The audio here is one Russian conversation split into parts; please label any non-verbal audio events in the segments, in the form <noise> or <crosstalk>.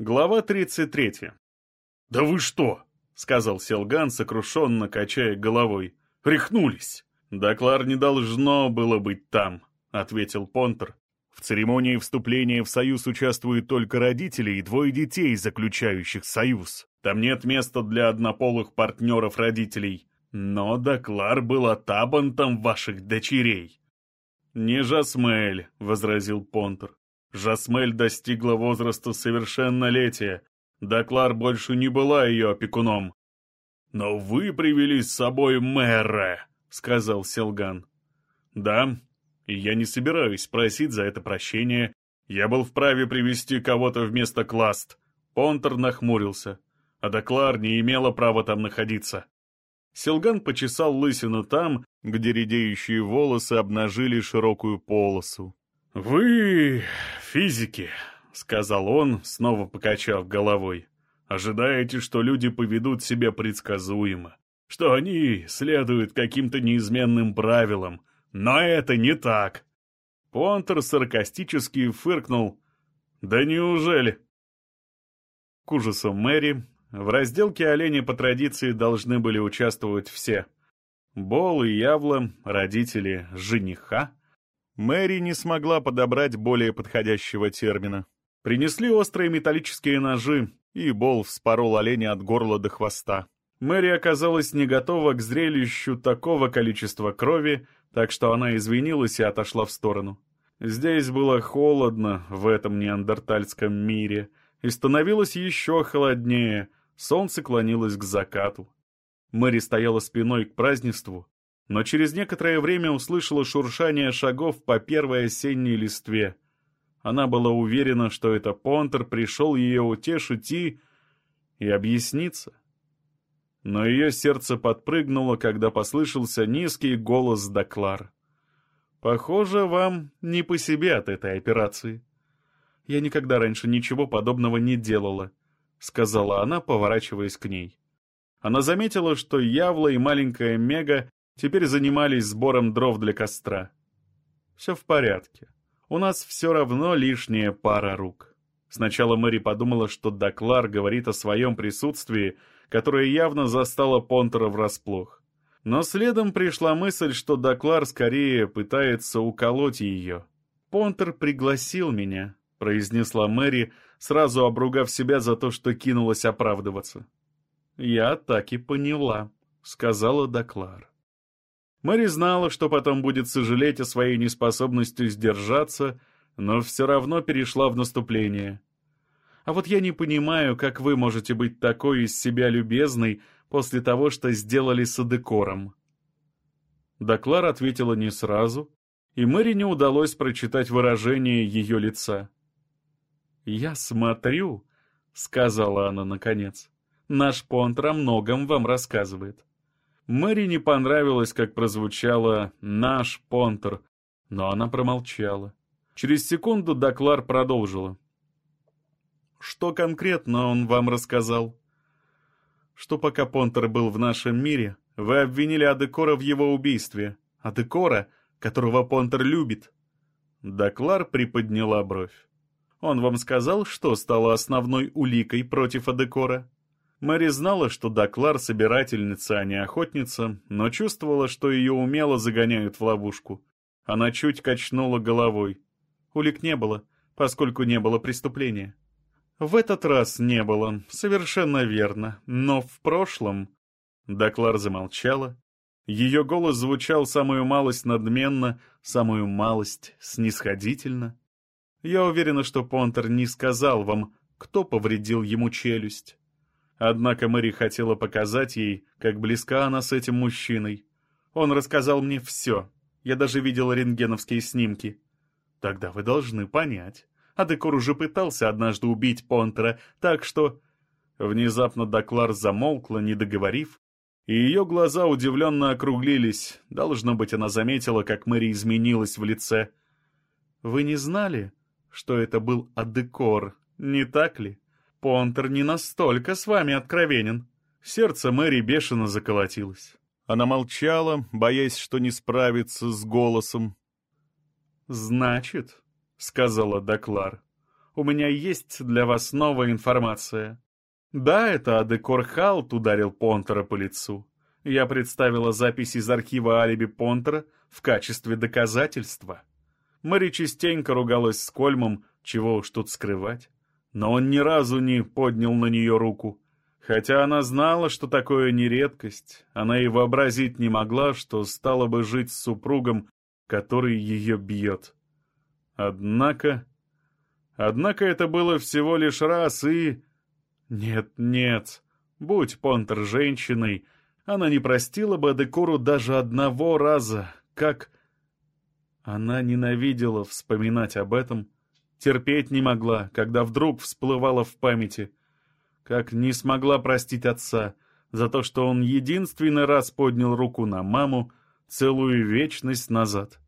Глава 33. «Да вы что?» — сказал Селган, сокрушенно качая головой. «Рехнулись!» «Доклар не должно было быть там», — ответил Понтер. «В церемонии вступления в союз участвуют только родители и двое детей, заключающих союз. Там нет места для однополых партнеров родителей. Но Доклар был атабантом ваших дочерей». «Не Жасмель», — возразил Понтер. Жасмель достигла возраста совершеннолетия. Доклар больше не была ее опекуном. «Но вы привели с собой мэра», — сказал Селган. «Да, и я не собираюсь просить за это прощения. Я был вправе привести кого-то вместо Класт». Понтер нахмурился. А Доклар не имела права там находиться. Селган почесал лысину там, где редеющие волосы обнажили широкую полосу. «Вы физики», — сказал он, снова покачав головой. «Ожидаете, что люди поведут себя предсказуемо, что они следуют каким-то неизменным правилам, но это не так». Понтер саркастически фыркнул. «Да неужели?» К ужасу Мэри, в разделке оленей по традиции должны были участвовать все. Бол и Явла, родители жениха, Мэри не смогла подобрать более подходящего термина. Принесли острые металлические ножи, и Бол вспорол оленя от горла до хвоста. Мэри оказалась не готова к зрелищу такого количества крови, так что она извинилась и отошла в сторону. Здесь было холодно, в этом неандертальском мире, и становилось еще холоднее, солнце клонилось к закату. Мэри стояла спиной к празднеству, но через некоторое время услышала шуршание шагов по первой осенней листве. Она была уверена, что это Понтер пришел ее утешить и... и объясниться. Но ее сердце подпрыгнуло, когда послышался низкий голос Доклар. «Похоже, вам не по себе от этой операции. Я никогда раньше ничего подобного не делала», — сказала она, поворачиваясь к ней. Она заметила, что Явла и маленькая Мега теперь занимались сбором дров для костра. Все в порядке. У нас все равно лишняя пара рук. Сначала Мэри подумала, что Доклар говорит о своем присутствии, которое явно застало Понтера врасплох. Но следом пришла мысль, что Доклар скорее пытается уколоть ее. «Понтер пригласил меня», — произнесла Мэри, сразу обругав себя за то, что кинулась оправдываться. «Я так и поняла», — сказала Доклар. Мэри знала, что потом будет сожалеть о своей неспособности сдержаться, но все равно перешла в наступление. А вот я не понимаю, как вы можете быть такой из себя любезной после того, что сделали с Адекором. Доклар ответила не сразу, и Мэри не удалось прочитать выражение ее лица. «Я смотрю», — сказала она наконец, — «наш Понтер о многом вам рассказывает. Мэри не понравилось, как прозвучало «наш Понтер», но она промолчала. Через секунду Доклар продолжила. «Что конкретно он вам рассказал?» «Что пока Понтер был в нашем мире, вы обвинили Адекора в его убийстве. Адекора, которого Понтер любит». Доклар приподняла бровь. «Он вам сказал, что стало основной уликой против Адекора?» Мэри знала, что Доклар собирательница, а не охотница, но чувствовала, что ее умело загоняют в ловушку. Она чуть качнула головой. Улик не было, поскольку не было преступления. В этот раз не было, совершенно верно, но в прошлом... Доклар замолчала. Ее голос звучал самую малость надменно, самую малость снисходительно. Я уверена, что Понтер не сказал вам, кто повредил ему челюсть. Однако Мэри хотела показать ей, как близка она с этим мужчиной. Он рассказал мне все. Я даже видела рентгеновские снимки. Тогда вы должны понять. А Декор уже пытался однажды убить Понтера, так что... Внезапно Доклар замолкла, не договорив, и ее глаза удивленно округлились. Должно быть, она заметила, как Мэри изменилась в лице. «Вы не знали, что это был Адекор, не так ли?» Понтер не настолько с вами откровенен». Сердце Мэри бешено заколотилось. Она молчала, боясь, что не справится с голосом. «Значит», — сказала Доклар, — у меня есть для вас новая информация. Да, это Адекор Халт ударил Понтера по лицу. Я представила запись из архива алиби Понтера в качестве доказательства. Мэри частенько ругалась с Кольмом, чего уж тут скрывать. Но он ни разу не поднял на нее руку. Хотя она знала, что такое не редкость, она и вообразить не могла, что стала бы жить с супругом, который ее бьет. Однако... Однако это было всего лишь раз и... Нет, нет, будь Понтер женщиной, она не простила бы Адекору даже одного раза, как... Она ненавидела вспоминать об этом, терпеть не могла, когда вдруг всплывала в памяти, как не смогла простить отца за то, что он единственный раз поднял руку на маму целую вечность назад.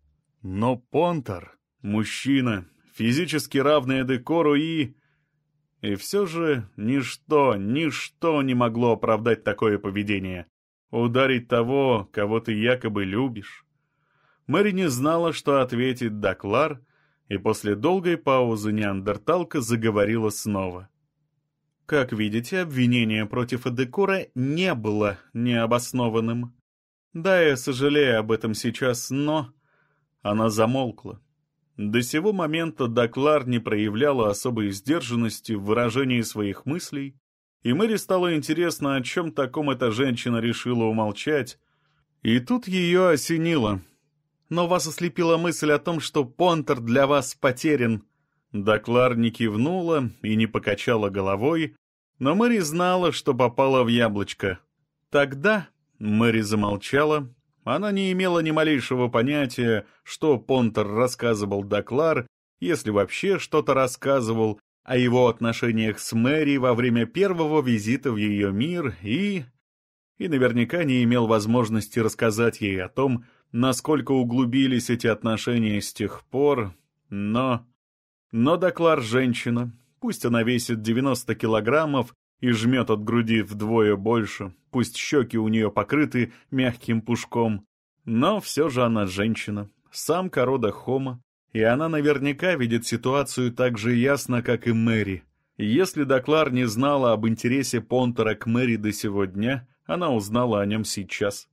Но Понтер, мужчина, физически равный Адекору и... И все же ничто, ничто не могло оправдать такое поведение. Ударить того, кого ты якобы любишь. Мэри не знала, что ответить Даклар, и после долгой паузы неандерталка заговорила снова. Как видите, обвинение против Эдекора не было необоснованным. Да, я сожалею об этом сейчас, но... Она замолкла. До сего момента Даклар не проявляла особой сдержанности в выражении своих мыслей, и Мэри стало интересно, о чем таком эта женщина решила умолчать. И тут ее осенило. «Но вас ослепила мысль о том, что Понтер для вас потерян». Доклар не кивнула и не покачала головой, но Мэри знала, что попала в яблочко. Тогда Мэри замолчала. Она не имела ни малейшего понятия, что Понтер рассказывал Доклар, если вообще что-то рассказывал, о его отношениях с Мэри во время первого визита в ее мир и... и наверняка не имел возможности рассказать ей о том, насколько углубились эти отношения с тех пор, но... Но Доклар женщина, пусть она весит 90 килограммов и жмет от груди вдвое больше, пусть щеки у нее покрыты мягким пушком, но все же она женщина, самка рода Хома, и она наверняка видит ситуацию так же ясно, как и Мэри. Если Доклар не знала об интересе Понтера к Мэри до сего дня, она узнала о нем сейчас.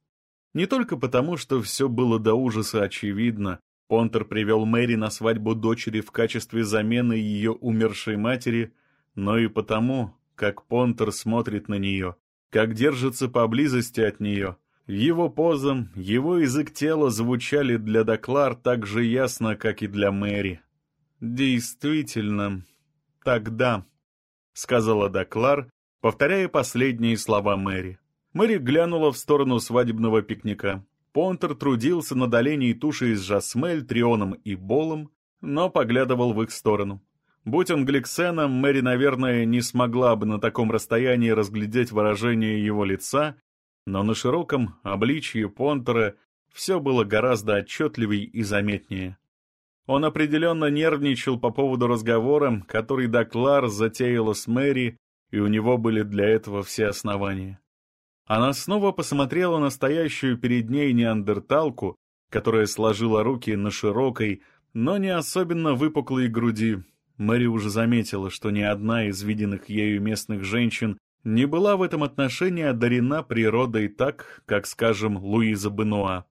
Не только потому, что все было до ужаса очевидно. Понтер привел Мэри на свадьбу дочери в качестве замены ее умершей матери, но и потому, как Понтер смотрит на нее, как держится поблизости от нее, его поза, его язык тела звучали для Доклар так же ясно, как и для Мэри. «Действительно, тогда», — сказала Доклар, повторяя последние слова Мэри. Мэри глянула в сторону свадебного пикника. Понтер трудился над оленей тушей из жасмель, трионом и болом, но поглядывал в их сторону. Будь он Гликсеном, Мэри, наверное, не смогла бы на таком расстоянии разглядеть выражение его лица но на широком обличье Понтера все было гораздо отчетливей и заметнее. Он определенно нервничал по поводу разговора, который Даклар затеяла с Мэри, и у него были для этого все основания. Она снова посмотрела на стоящую перед ней неандерталку, которая сложила руки на широкой, но не особенно выпуклой груди. Мэри уже заметила, что ни одна из виденных ею местных женщин не была в этом отношении одарена природой так, как, скажем, Луиза Бенуа.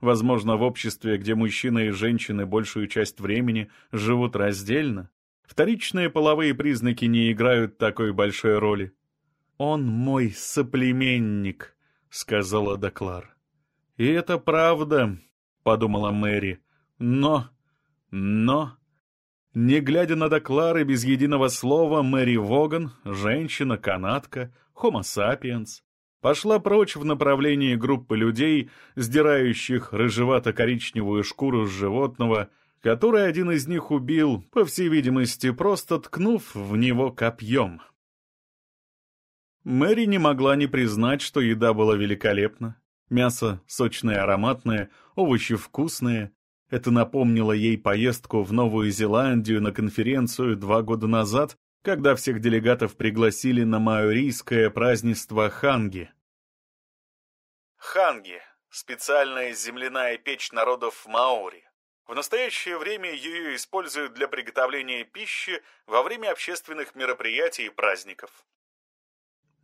Возможно, в обществе, где мужчины и женщины большую часть времени живут раздельно, вторичные половые признаки не играют такой большой роли. «Он мой соплеменник», — сказала Доклар. «И это правда», — подумала Мэри. «Но... но...» Не глядя на доклары без единого слова, Мэри Воган, женщина-канатка, homo sapiens, пошла прочь в направлении группы людей, сдирающих рыжевато-коричневую шкуру с животного, который один из них убил, по всей видимости, просто ткнув в него копьем. Мэри не могла не признать, что еда была великолепна. Мясо сочное ароматное, овощи вкусные, это напомнило ей поездку в Новую Зеландию на конференцию два года назад, когда всех делегатов пригласили на маорийское празднество Ханги. Ханги — специальная земляная печь народов Маори. В настоящее время ее используют для приготовления пищи во время общественных мероприятий и праздников.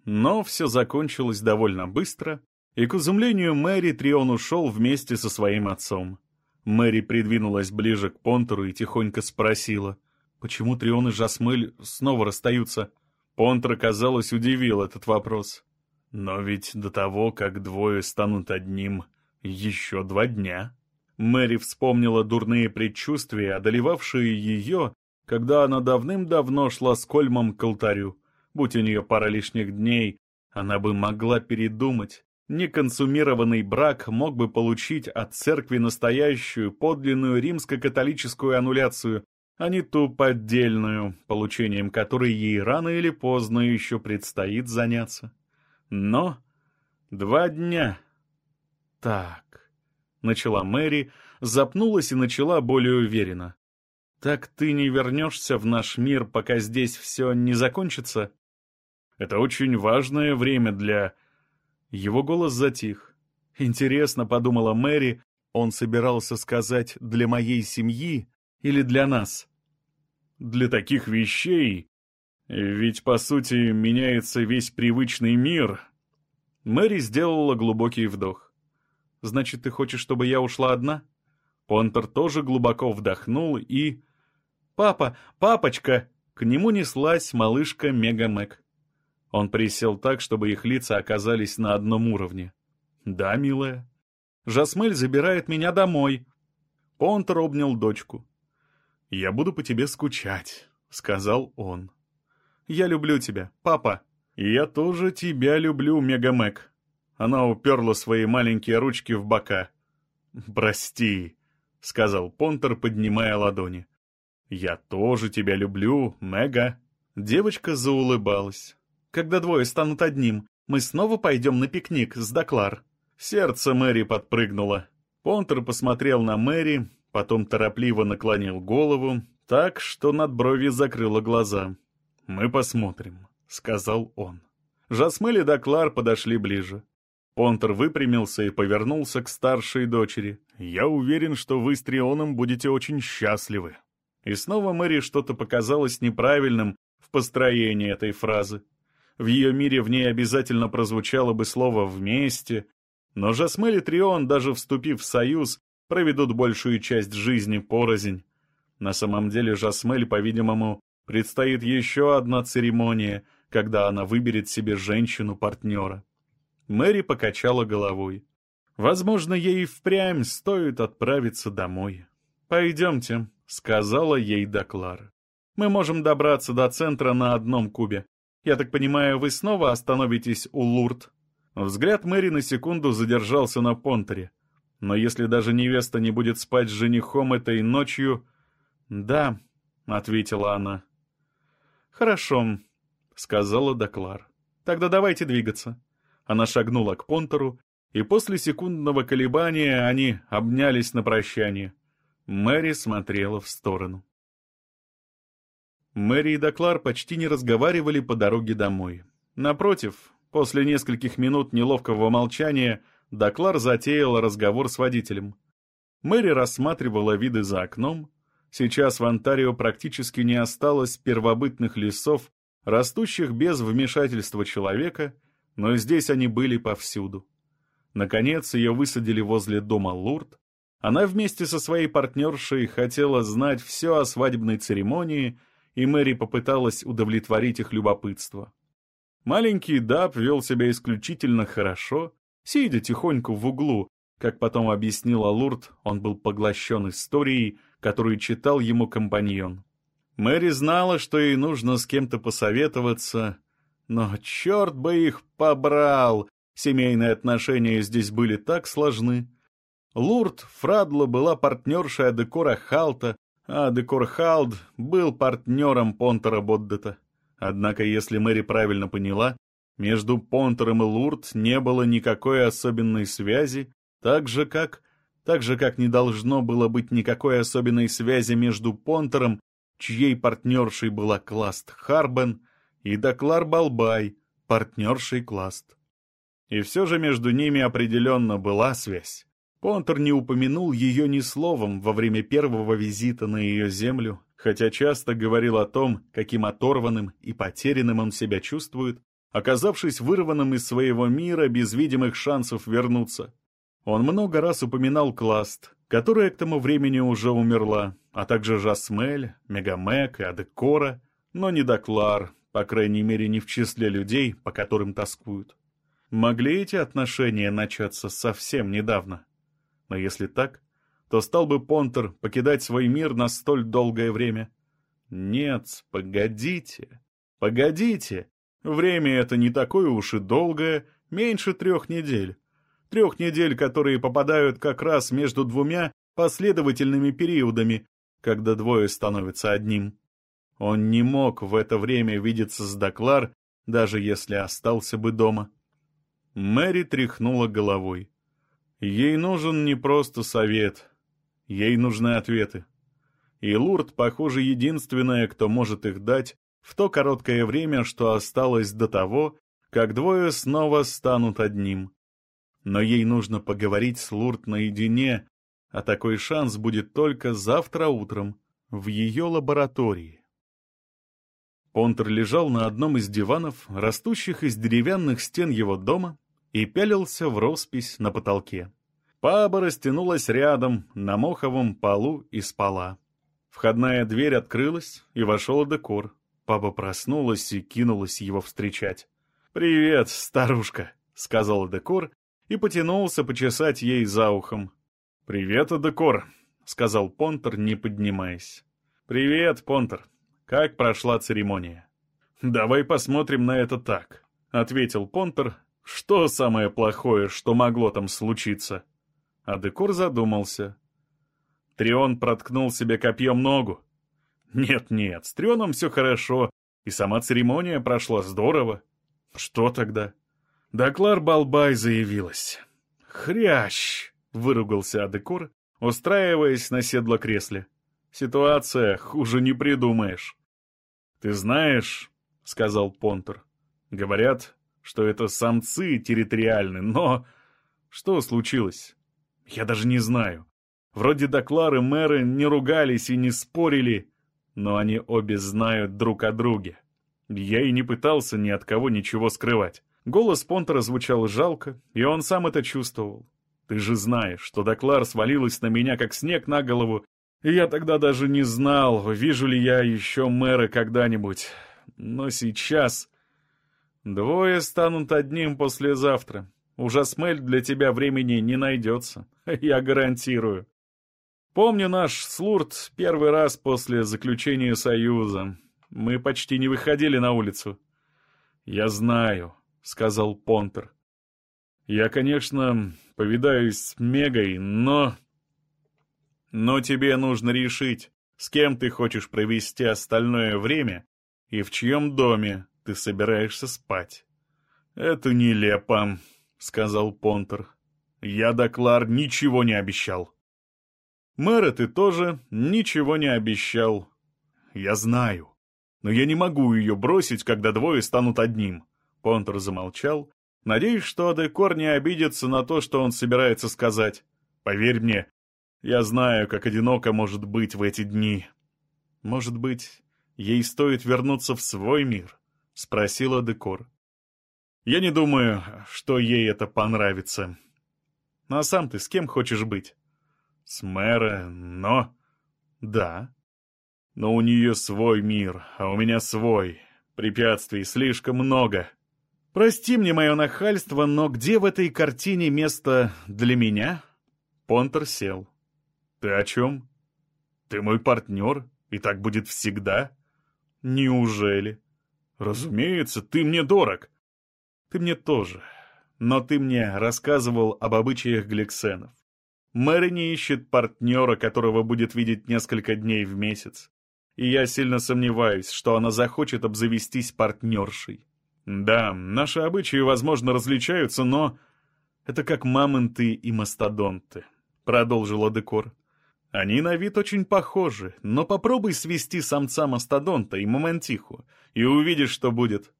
Но все закончилось довольно быстро, и, к изумлению Мэри, Трион ушел вместе со своим отцом. Мэри придвинулась ближе к Понтеру и тихонько спросила, почему Трион и Жасмель снова расстаются. Понтер, казалось, удивил этот вопрос. Но ведь до того, как двое станут одним, еще два дня. Мэри вспомнила дурные предчувствия, одолевавшие ее, когда она давным-давно шла с Кольмом к алтарю. Будь у нее пара лишних дней, она бы могла передумать. Неконсумированный брак мог бы получить от церкви настоящую, подлинную римско-католическую аннуляцию, а не ту поддельную, получением которой ей рано или поздно еще предстоит заняться. Но два дня. Так, начала Мэри, запнулась и начала более уверенно. Так ты не вернешься в наш мир, пока здесь все не закончится? Это очень важное время для...» Его голос затих. «Интересно», — подумала Мэри, он собирался сказать «для моей семьи» или «для нас». «Для таких вещей...» Ведь, по сути, меняется весь привычный мир. Мэри сделала глубокий вдох. «Значит, ты хочешь, чтобы я ушла одна?» Понтер тоже глубоко вдохнул и... «Папа! Папочка!» К нему неслась малышка Мегамэг. Он присел так, чтобы их лица оказались на одном уровне. «Да, милая. Жасмель забирает меня домой». Понтер обнял дочку. «Я буду по тебе скучать», — сказал он. «Я люблю тебя, папа». «Я тоже тебя люблю, Мегамек». Она уперла свои маленькие ручки в бока. «Прости», — сказал Понтер, поднимая ладони. «Я тоже тебя люблю, Мега». Девочка заулыбалась. Когда двое станут одним, мы снова пойдем на пикник с Доклар». Сердце Мэри подпрыгнуло. Понтер посмотрел на Мэри, потом торопливо наклонил голову, так, что над брови закрыло глаза. «Мы посмотрим», — сказал он. Жасмель и Доклар подошли ближе. Понтер выпрямился и повернулся к старшей дочери. «Я уверен, что вы с Трионом будете очень счастливы». И снова Мэри что-то показалось неправильным в построении этой фразы. В ее мире в ней обязательно прозвучало бы слово «вместе», но Жасмель и Трион, даже вступив в союз, проведут большую часть жизни порознь. На самом деле Жасмель, по-видимому, предстоит еще одна церемония, когда она выберет себе женщину-партнера. Мэри покачала головой. Возможно, ей впрямь стоит отправиться домой. «Пойдемте», — сказала ей Доклар. «Мы можем добраться до центра на одном кубе. Я так понимаю, вы снова остановитесь у Лурд?» Взгляд Мэри на секунду задержался на Понтере. Но если даже невеста не будет спать с женихом этой ночью... «Да», — ответила она. «Хорошо», — сказала Доклар. «Тогда давайте двигаться». Она шагнула к Понтеру, и после секундного колебания они обнялись на прощание. Мэри смотрела в сторону. Мэри и Доклар почти не разговаривали по дороге домой. Напротив, после нескольких минут неловкого молчания, Доклар затеял разговор с водителем. Мэри рассматривала виды за окном. Сейчас в Онтарио практически не осталось первобытных лесов, растущих без вмешательства человека, но здесь они были повсюду. Наконец ее высадили возле дома Лурд. Она вместе со своей партнершей хотела знать все о свадебной церемонии — и Мэри попыталась удовлетворить их любопытство. Маленький Даб вел себя исключительно хорошо, сидя тихонько в углу, как потом объяснил Алурт, он был поглощен историей, которую читал ему компаньон. Мэри знала, что ей нужно с кем-то посоветоваться, но черт бы их побрал! Семейные отношения здесь были так сложны. Лурд Фрадла была партнершей Адекора Халта, а Декорхалд был партнером Понтера Боддета. Однако, если Мэри правильно поняла, между Понтером и Лурд не было никакой особенной связи, так же как... Так же, как не должно было быть никакой особенной связи между Понтером, чьей партнершей была Класт Харбен, и Доклар Балбай, партнершей Класт. И все же между ними определенно была связь. Понтер не упомянул ее ни словом во время первого визита на ее землю, хотя часто говорил о том, каким оторванным и потерянным он себя чувствует, оказавшись вырванным из своего мира без видимых шансов вернуться. Он много раз упоминал Класт, которая к тому времени уже умерла, а также Жасмель, Мегамек и Адекора, но не Доклар, по крайней мере не в числе людей, по которым тоскуют. Могли эти отношения начаться совсем недавно? Но если так, то стал бы Понтер покидать свой мир на столь долгое время? Нет, погодите, погодите. Время это не такое уж и долгое, меньше трех недель. Трех недель, которые попадают как раз между двумя последовательными периодами, когда двое становятся одним. Он не мог в это время видеться с Доклар, даже если остался бы дома. Мэри тряхнула головой. Ей нужен не просто совет, ей нужны ответы. И Лурд, похоже, единственная, кто может их дать в то короткое время, что осталось до того, как двое снова станут одним. Но ей нужно поговорить с Лурд наедине, а такой шанс будет только завтра утром в ее лаборатории. Понтер лежал на одном из диванов, растущих из деревянных стен его дома, и пялился в роспись на потолке. Паба растянулась рядом, на моховом полу и спала. Входная дверь открылась, и вошел декор. Паба проснулась и кинулась его встречать. «Привет, старушка», — сказал декор и потянулся почесать ей за ухом. «Привет, декор», — сказал Понтер, не поднимаясь. «Привет, Понтер. Как прошла церемония?» «Давай посмотрим на это так», — ответил Понтер, что самое плохое, что могло там случиться? А Декор задумался. Трион проткнул себе копьем ногу. Нет-нет, с Трионом все хорошо, и сама церемония прошла здорово. Что тогда? Доклар Балбай заявилась. «Хрящ!» — выругался Адекор, устраиваясь на седло кресле. «Ситуация хуже не придумаешь». «Ты знаешь, — сказал Понтер, — говорят, что это самцы территориальны, но... Что случилось? Я даже не знаю. Вроде Доклар и мэры не ругались и не спорили, но они обе знают друг о друге. Я и не пытался ни от кого ничего скрывать. Голос Понтера звучал жалко, и он сам это чувствовал. Ты же знаешь, что Доклар свалилась на меня, как снег на голову, и я тогда даже не знал, вижу ли я еще мэра когда-нибудь. Но сейчас... Двое станут одним послезавтра. У Жасмель для тебя времени не найдется, <laughs> я гарантирую. Помню наш слурт первый раз после заключения союза. Мы почти не выходили на улицу. Я знаю, — сказал Понтер. Я, конечно, повидаюсь с Мегой, но... Но тебе нужно решить, с кем ты хочешь провести остальное время и в чьем доме ты собираешься спать. «Это нелепо», — сказал Понтер. «Я, Доклар, ничего не обещал». «Мэра, ты тоже ничего не обещал». «Я знаю. Но я не могу ее бросить, когда двое станут одним». Понтер замолчал, надеясь, что Адекор не обидится на то, что он собирается сказать. «Поверь мне, я знаю, как одиноко может быть в эти дни. Может быть, ей стоит вернуться в свой мир?» — спросила Декор. «Я не думаю, что ей это понравится. А сам ты с кем хочешь быть?» «С мэра, но...» «Да. Но у нее свой мир, а у меня свой. Препятствий слишком много. Прости мне мое нахальство, но где в этой картине место для меня?» Понтер сел. «Ты о чем? Ты мой партнер, и так будет всегда?» «Неужели?» «Разумеется, ты мне дорог». «Ты мне тоже. Но ты мне рассказывал об обычаях гликсенов. Мэри не ищет партнера, которого будет видеть несколько дней в месяц. И я сильно сомневаюсь, что она захочет обзавестись партнершей. Да, наши обычаи, возможно, различаются, но... Это как мамонты и мастодонты», — продолжила Декор. Они на вид очень похожи, но попробуй свести самца мастодонта и мамонтиху, и увидишь, что будет.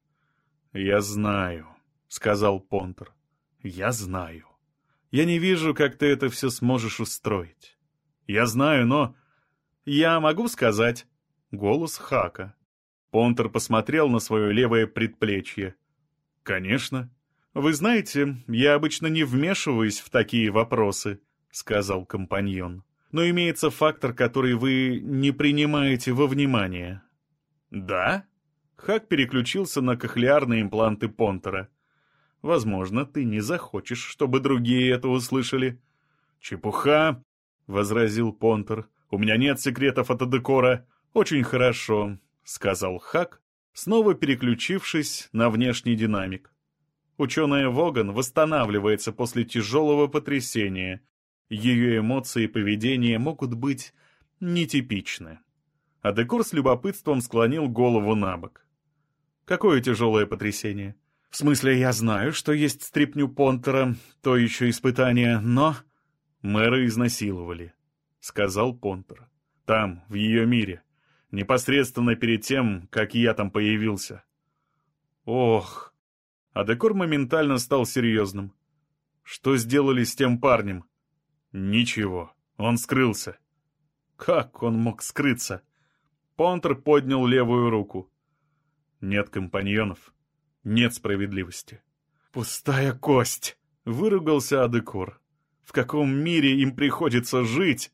«Я знаю», — сказал Понтер. «Я знаю. Я не вижу, как ты это все сможешь устроить. Я знаю, но... Я могу сказать. Голос Хака. Понтер посмотрел на свое левое предплечье. «Конечно. Вы знаете, я обычно не вмешиваюсь в такие вопросы», — сказал компаньон. «Но имеется фактор, который вы не принимаете во внимание». «Да?» Хак переключился на кохлеарные импланты Понтера. «Возможно, ты не захочешь, чтобы другие это услышали». «Чепуха!» — возразил Понтер. «У меня нет секретов от Адекора». «Очень хорошо», — сказал Хак, снова переключившись на внешний динамик. Ученая Воган восстанавливается после тяжелого потрясения. Ее эмоции и поведение могут быть нетипичны. А Декор с любопытством склонил голову на бок. «Какое тяжелое потрясение?» «В смысле, я знаю, что есть стрипню Понтера, то еще испытание, но...» «Мэра изнасиловали», — сказал Понтер. «Там, в ее мире. Непосредственно перед тем, как я там появился». «Ох...» А Декор моментально стал серьезным. «Что сделали с тем парнем?» «Ничего. Он скрылся». «Как он мог скрыться?» Понтер поднял левую руку. «Нет компаньонов. Нет справедливости». «Пустая кость!» — выругался Адекор. «В каком мире им приходится жить?»